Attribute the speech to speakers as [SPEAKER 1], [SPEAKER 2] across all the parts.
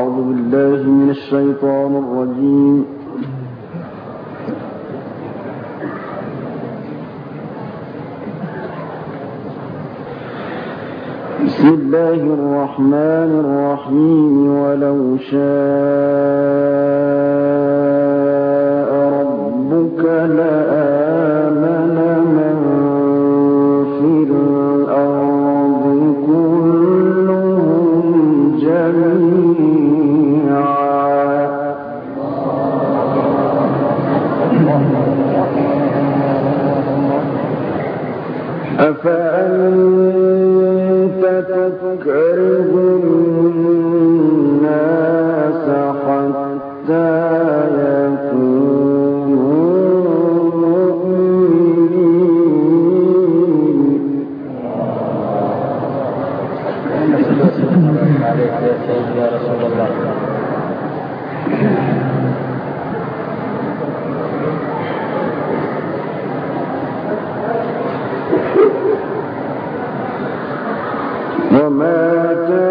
[SPEAKER 1] أعوذ بالله من الشيطان الرجيم. بسم الله الرحمن الرحيم. ولو شاء
[SPEAKER 2] فأنت Yeah.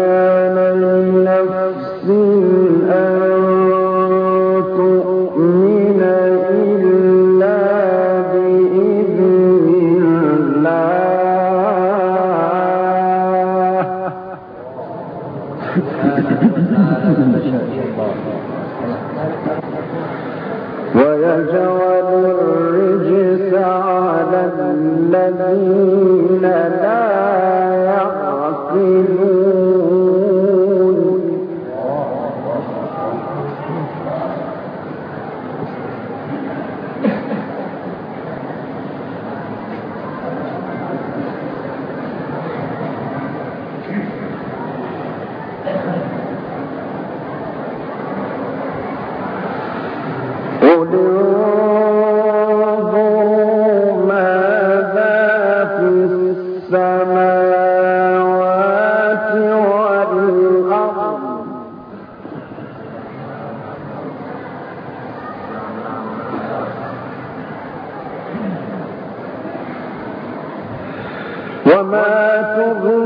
[SPEAKER 1] وما
[SPEAKER 2] تغني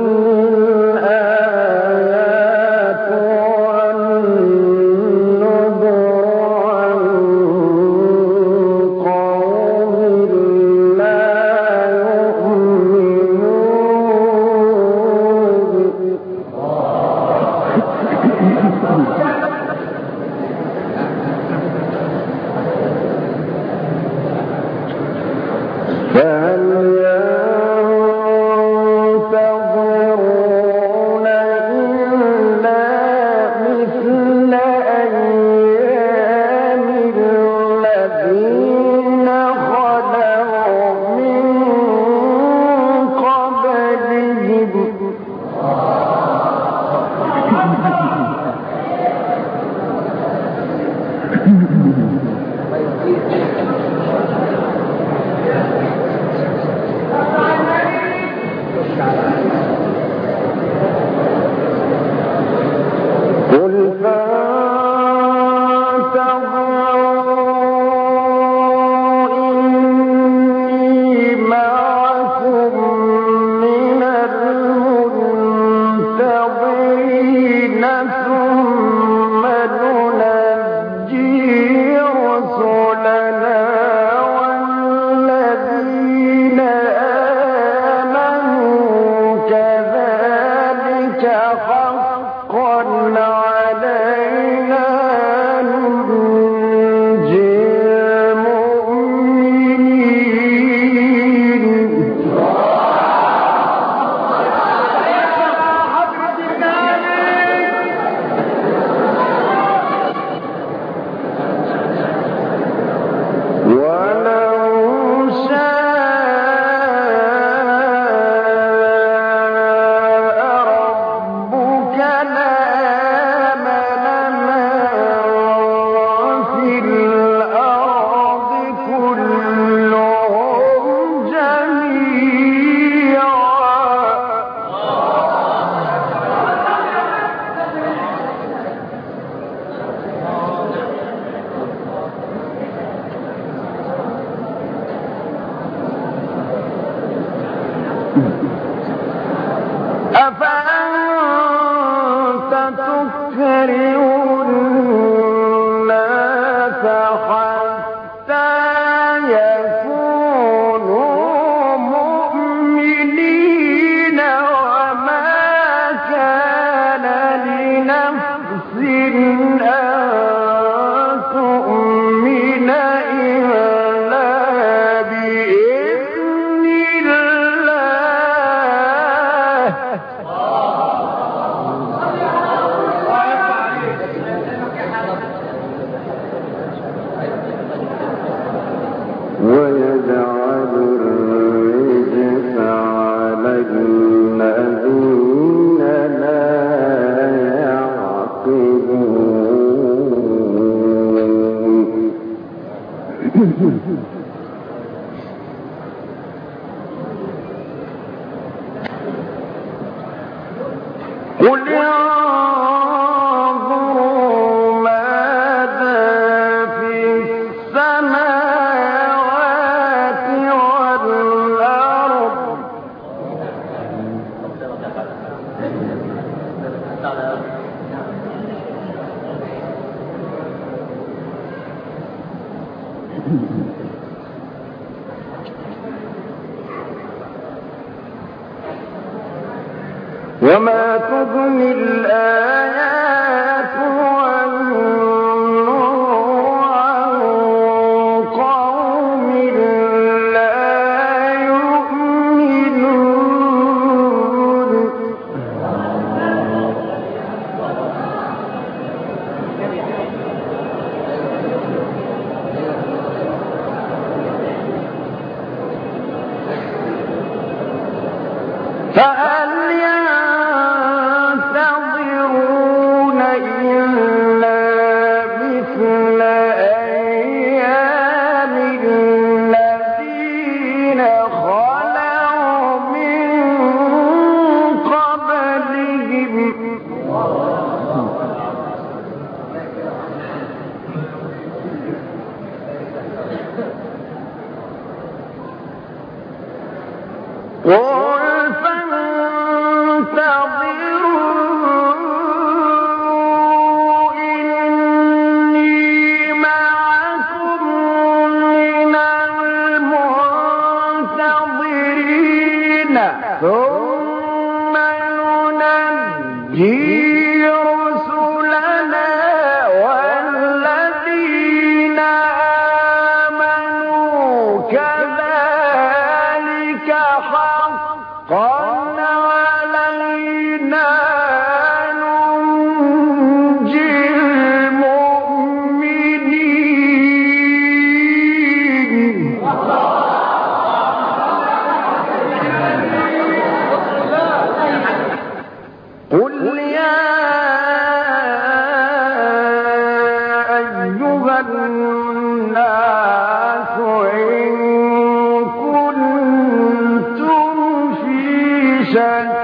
[SPEAKER 2] insan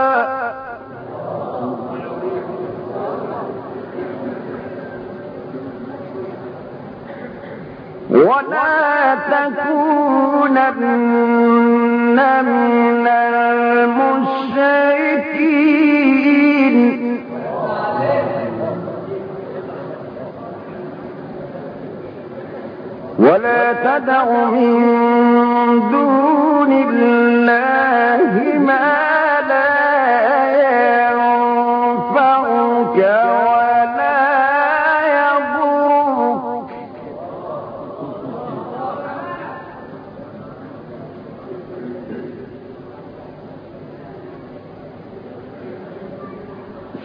[SPEAKER 2] ولا تكونن من المشركين ولا تدع من دون الله ما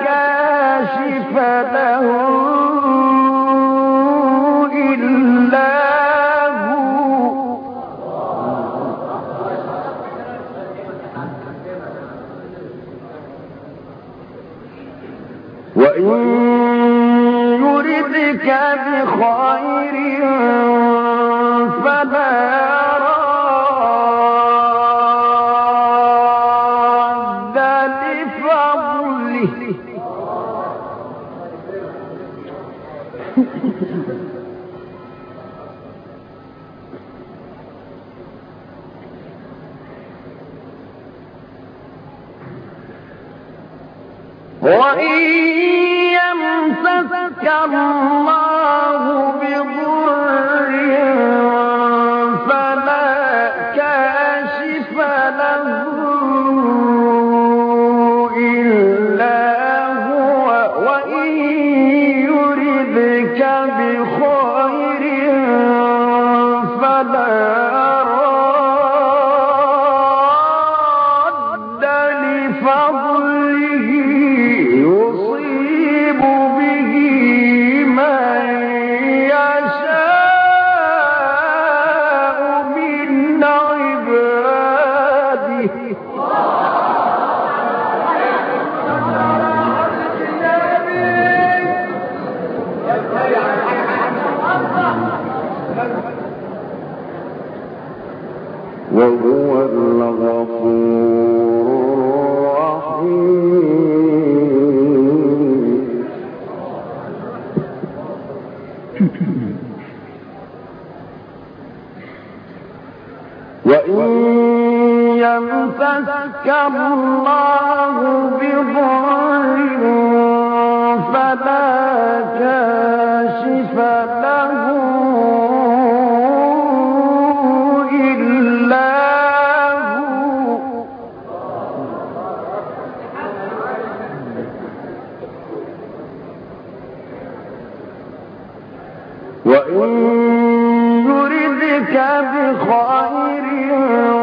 [SPEAKER 2] كاشف له إلا هو. وإن يردك بخير فلا راد كله وإن يمسك الله بضر بخير فلا وإن يردك بخير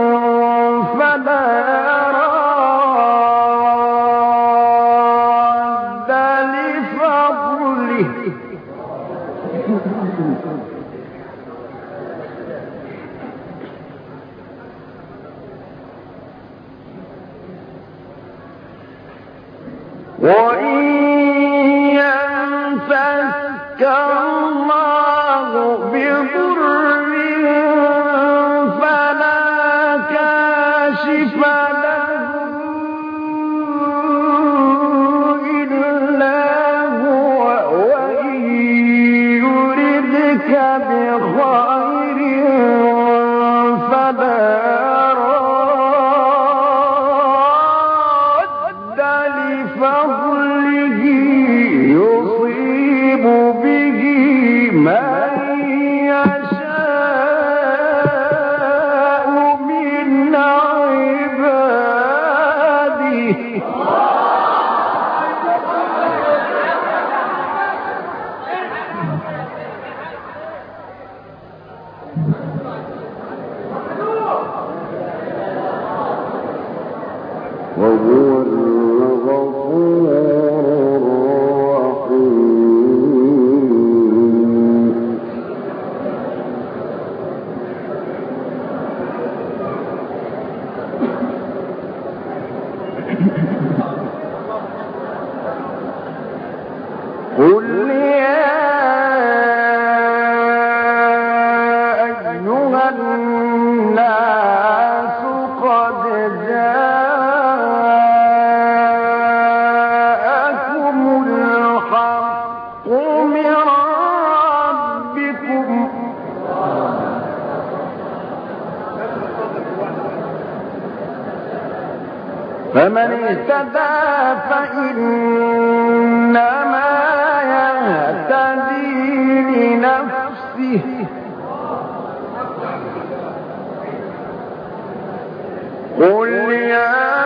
[SPEAKER 2] اهتدى فإنما يهتدي لنفسه قل يا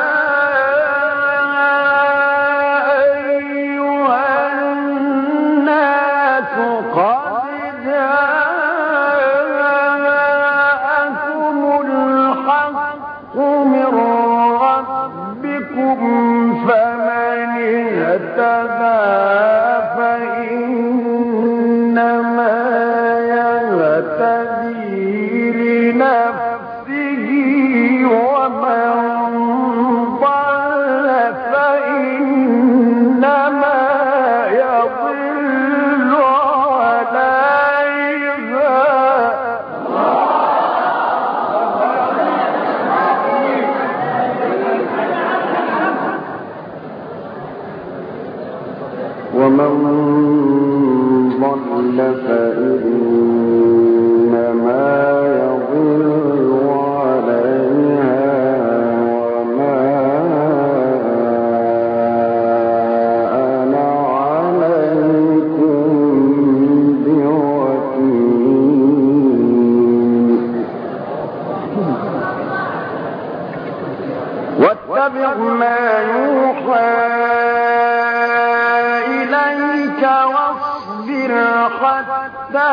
[SPEAKER 2] حتى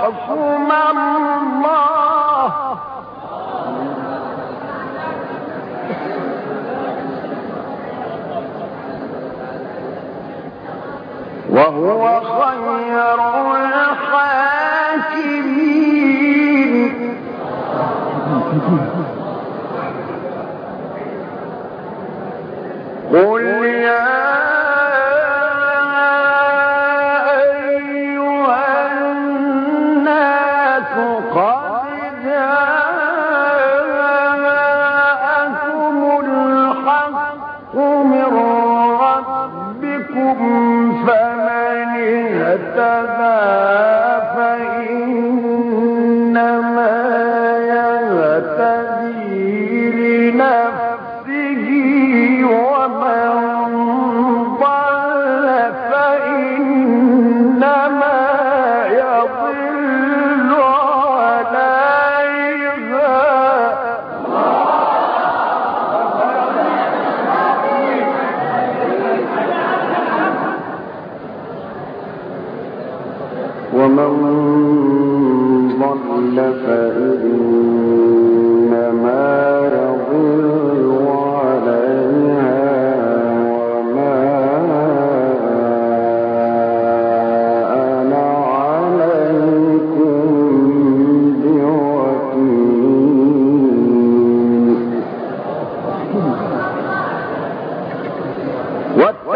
[SPEAKER 2] حكم الله قل يا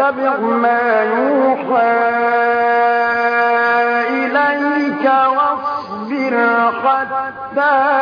[SPEAKER 2] واتبع ما يوحى إليك واصبر حتى